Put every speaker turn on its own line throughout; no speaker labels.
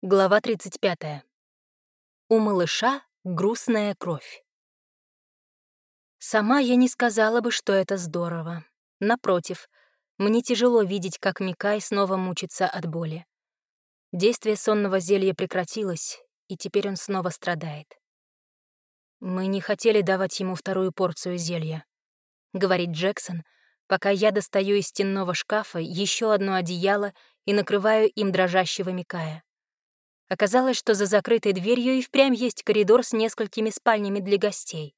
Глава 35. У малыша грустная кровь. Сама я не сказала бы, что это здорово. Напротив, мне тяжело видеть, как Микай снова мучится от боли. Действие сонного зелья прекратилось, и теперь он снова страдает. «Мы не хотели давать ему вторую порцию зелья», — говорит Джексон, пока я достаю из стенного шкафа еще одно одеяло и накрываю им дрожащего Микая. Оказалось, что за закрытой дверью и впрямь есть коридор с несколькими спальнями для гостей.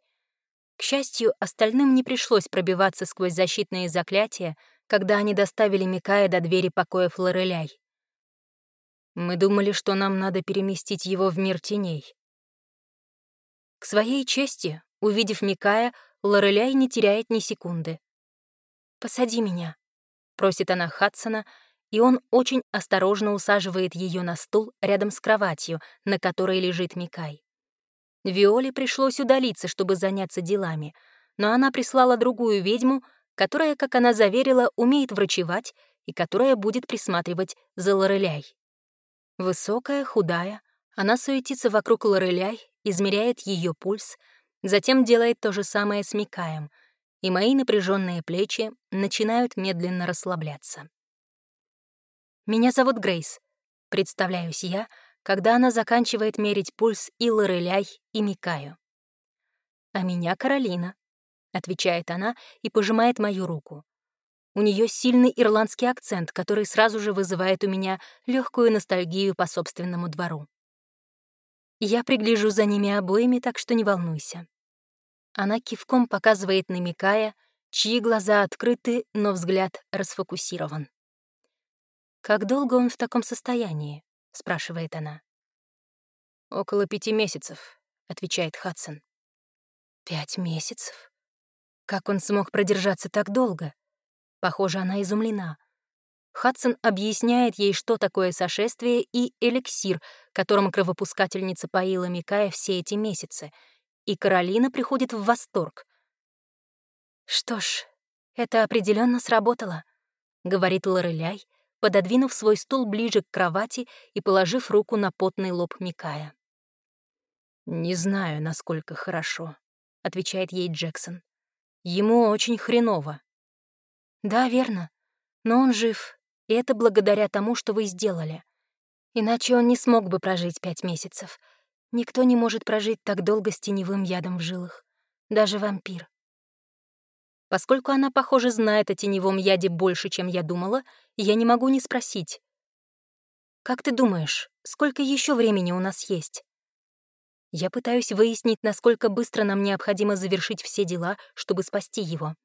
К счастью, остальным не пришлось пробиваться сквозь защитные заклятия, когда они доставили Микая до двери покоя Флореляй. Мы думали, что нам надо переместить его в мир теней. К своей чести, увидев Микая, Лореляй не теряет ни секунды. «Посади меня», — просит она Хадсона, и он очень осторожно усаживает ее на стул рядом с кроватью, на которой лежит Микай. Виоле пришлось удалиться, чтобы заняться делами, но она прислала другую ведьму, которая, как она заверила, умеет врачевать и которая будет присматривать за Лореляй. Высокая, худая, она суетится вокруг Лореляй, измеряет ее пульс, затем делает то же самое с Микаем, и мои напряженные плечи начинают медленно расслабляться. «Меня зовут Грейс», — представляюсь я, когда она заканчивает мерить пульс и Лореляй, и Микаю. «А меня Каролина», — отвечает она и пожимает мою руку. У нее сильный ирландский акцент, который сразу же вызывает у меня легкую ностальгию по собственному двору. Я пригляжу за ними обоими, так что не волнуйся. Она кивком показывает на Микая, чьи глаза открыты, но взгляд расфокусирован. «Как долго он в таком состоянии?» — спрашивает она. «Около пяти месяцев», — отвечает Хадсон. «Пять месяцев? Как он смог продержаться так долго?» Похоже, она изумлена. Хадсон объясняет ей, что такое сошествие и эликсир, которым кровопускательница поила Микая все эти месяцы, и Каролина приходит в восторг. «Что ж, это определенно сработало», — говорит Лореляй, пододвинув свой стул ближе к кровати и положив руку на потный лоб Микая. «Не знаю, насколько хорошо», — отвечает ей Джексон. «Ему очень хреново». «Да, верно. Но он жив, и это благодаря тому, что вы сделали. Иначе он не смог бы прожить пять месяцев. Никто не может прожить так долго с теневым ядом в жилах. Даже вампир. Поскольку она, похоже, знает о теневом яде больше, чем я думала, я не могу не спросить. «Как ты думаешь, сколько еще времени у нас есть?» Я пытаюсь выяснить, насколько быстро нам необходимо завершить все дела, чтобы спасти его.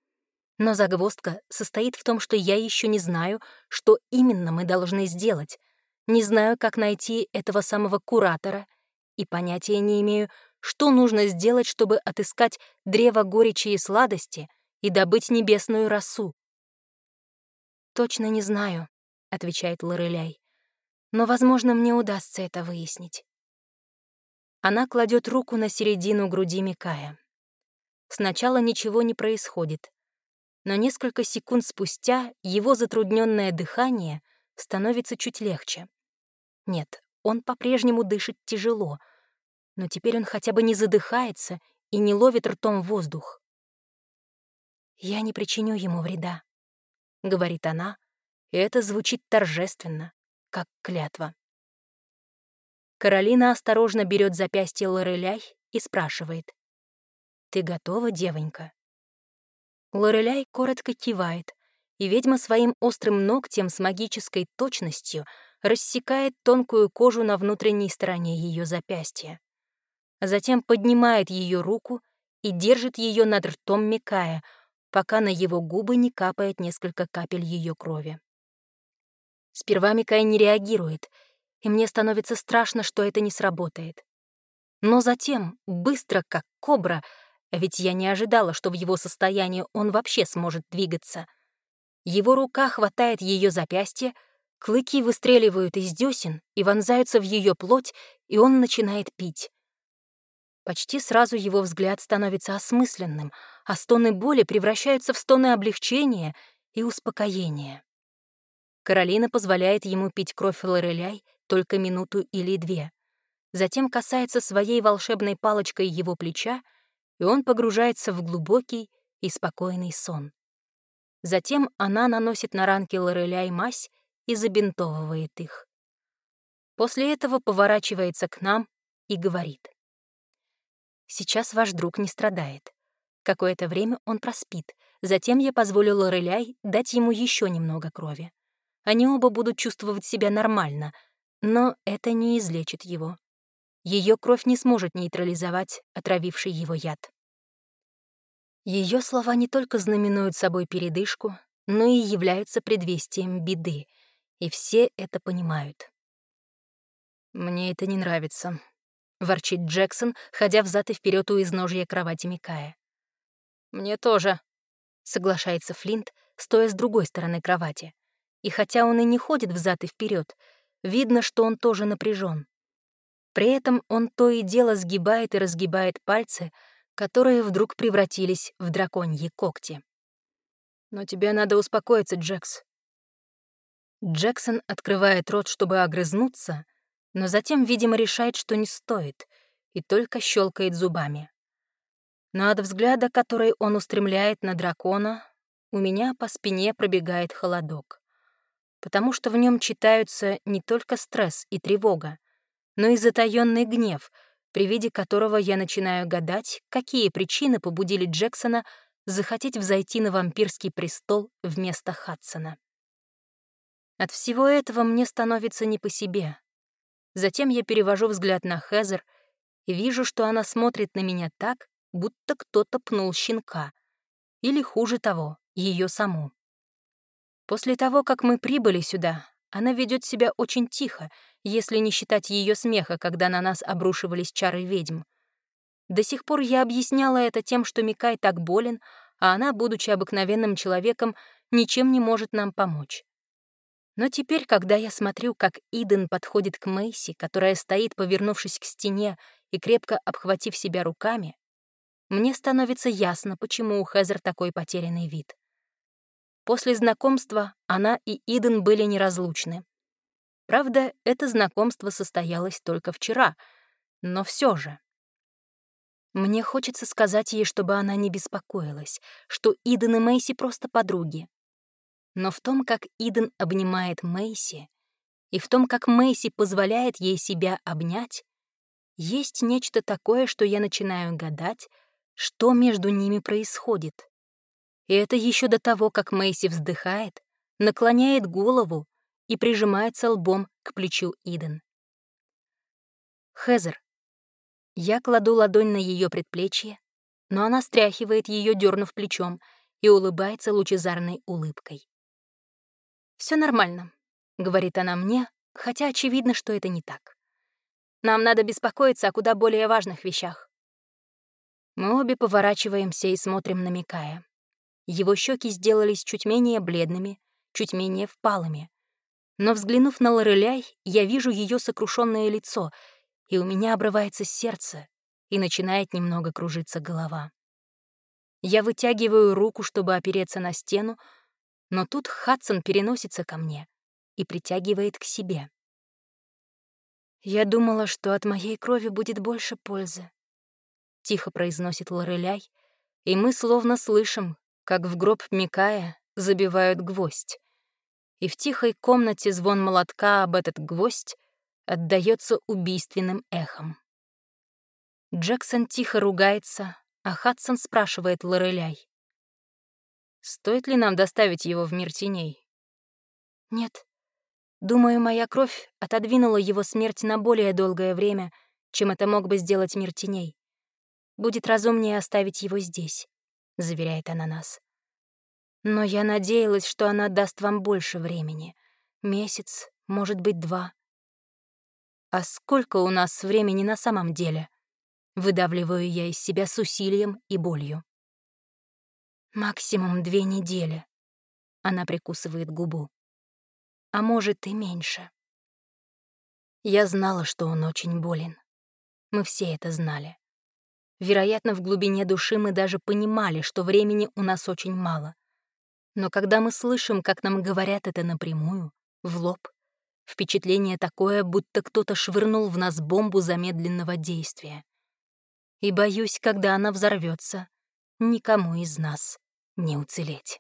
Но загвоздка состоит в том, что я еще не знаю, что именно мы должны сделать, не знаю, как найти этого самого куратора, и понятия не имею, что нужно сделать, чтобы отыскать древо горечи и сладости — и добыть небесную росу. «Точно не знаю», — отвечает Лореляй. «Но, возможно, мне удастся это выяснить». Она кладет руку на середину груди Микая. Сначала ничего не происходит, но несколько секунд спустя его затрудненное дыхание становится чуть легче. Нет, он по-прежнему дышит тяжело, но теперь он хотя бы не задыхается и не ловит ртом воздух. «Я не причиню ему вреда», — говорит она, и это звучит торжественно, как клятва. Каролина осторожно берет запястье Лореляй и спрашивает. «Ты готова, девонька?» Лореляй коротко кивает, и ведьма своим острым ногтем с магической точностью рассекает тонкую кожу на внутренней стороне ее запястья. Затем поднимает ее руку и держит ее над ртом Микая, пока на его губы не капает несколько капель ее крови. Сперва Микай не реагирует, и мне становится страшно, что это не сработает. Но затем, быстро, как кобра, ведь я не ожидала, что в его состоянии он вообще сможет двигаться, его рука хватает ее запястье, клыки выстреливают из десен и вонзаются в ее плоть, и он начинает пить. Почти сразу его взгляд становится осмысленным, а стоны боли превращаются в стоны облегчения и успокоения. Каролина позволяет ему пить кровь Лореляй только минуту или две. Затем касается своей волшебной палочкой его плеча, и он погружается в глубокий и спокойный сон. Затем она наносит на ранки Лореля и мазь и забинтовывает их. После этого поворачивается к нам и говорит. «Сейчас ваш друг не страдает. Какое-то время он проспит. Затем я позволю Лореляй дать ему еще немного крови. Они оба будут чувствовать себя нормально, но это не излечит его. Ее кровь не сможет нейтрализовать отравивший его яд. Ее слова не только знаменуют собой передышку, но и являются предвестием беды, и все это понимают. «Мне это не нравится», — ворчит Джексон, ходя взад и вперед у изножья кровати Микая. «Мне тоже», — соглашается Флинт, стоя с другой стороны кровати. И хотя он и не ходит взад и вперед, видно, что он тоже напряжен. При этом он то и дело сгибает и разгибает пальцы, которые вдруг превратились в драконьи когти. «Но тебе надо успокоиться, Джекс». Джексон открывает рот, чтобы огрызнуться, но затем, видимо, решает, что не стоит, и только щелкает зубами. Но от взгляда, который он устремляет на дракона, у меня по спине пробегает холодок. Потому что в нем читаются не только стресс и тревога, но и затаённый гнев, при виде которого я начинаю гадать, какие причины побудили Джексона захотеть взойти на вампирский престол вместо Хадсона. От всего этого мне становится не по себе. Затем я перевожу взгляд на Хезер и вижу, что она смотрит на меня так, будто кто-то пнул щенка. Или, хуже того, ее саму. После того, как мы прибыли сюда, она ведет себя очень тихо, если не считать ее смеха, когда на нас обрушивались чары ведьм. До сих пор я объясняла это тем, что Микай так болен, а она, будучи обыкновенным человеком, ничем не может нам помочь. Но теперь, когда я смотрю, как Иден подходит к Мэйси, которая стоит, повернувшись к стене и крепко обхватив себя руками, мне становится ясно, почему у Хезер такой потерянный вид. После знакомства она и Иден были неразлучны. Правда, это знакомство состоялось только вчера, но все же. Мне хочется сказать ей, чтобы она не беспокоилась, что Иден и Мэйси просто подруги. Но в том, как Иден обнимает Мэйси, и в том, как Мэйси позволяет ей себя обнять, есть нечто такое, что я начинаю гадать, что между ними происходит. И это еще до того, как Мэйси вздыхает, наклоняет голову и прижимается лбом к плечу Иден. Хезер. Я кладу ладонь на ее предплечье, но она стряхивает ее, дернув плечом, и улыбается лучезарной улыбкой. Все нормально», — говорит она мне, хотя очевидно, что это не так. «Нам надо беспокоиться о куда более важных вещах. Мы обе поворачиваемся и смотрим на Микая. Его щеки сделались чуть менее бледными, чуть менее впалыми. Но взглянув на Лореляй, я вижу ее сокрушенное лицо, и у меня обрывается сердце, и начинает немного кружиться голова. Я вытягиваю руку, чтобы опереться на стену, но тут Хадсон переносится ко мне и притягивает к себе. Я думала, что от моей крови будет больше пользы тихо произносит Лореляй, и мы словно слышим, как в гроб Микая забивают гвоздь. И в тихой комнате звон молотка об этот гвоздь отдаётся убийственным эхом. Джексон тихо ругается, а Хадсон спрашивает Лореляй. «Стоит ли нам доставить его в мир теней?» «Нет. Думаю, моя кровь отодвинула его смерть на более долгое время, чем это мог бы сделать мир теней. Будет разумнее оставить его здесь», — заверяет она нас. «Но я надеялась, что она даст вам больше времени. Месяц, может быть, два». «А сколько у нас времени на самом деле?» Выдавливаю я из себя с усилием и болью. «Максимум две недели», — она прикусывает губу. «А может, и меньше». Я знала, что он очень болен. Мы все это знали. Вероятно, в глубине души мы даже понимали, что времени у нас очень мало. Но когда мы слышим, как нам говорят это напрямую, в лоб, впечатление такое, будто кто-то швырнул в нас бомбу замедленного действия. И боюсь, когда она взорвется, никому из нас не уцелеть.